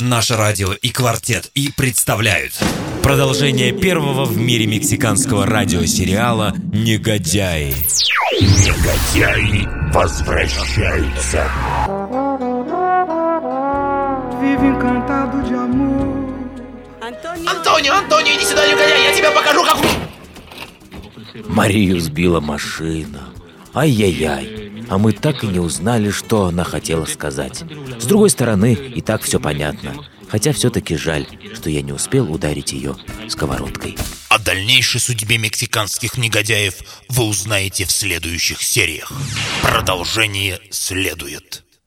Наше радио и квартет и представляют Продолжение первого в мире мексиканского радиосериала «Негодяи». Негодяи возвращаются. Антонио, Антонио, иди сюда, негодяй, я тебе покажу, как... Марию сбила машина. Ай-яй-яй. А мы так и не узнали, что она хотела сказать. С другой стороны, и так все понятно. Хотя все-таки жаль, что я не успел ударить ее сковородкой. О дальнейшей судьбе мексиканских негодяев вы узнаете в следующих сериях. Продолжение следует.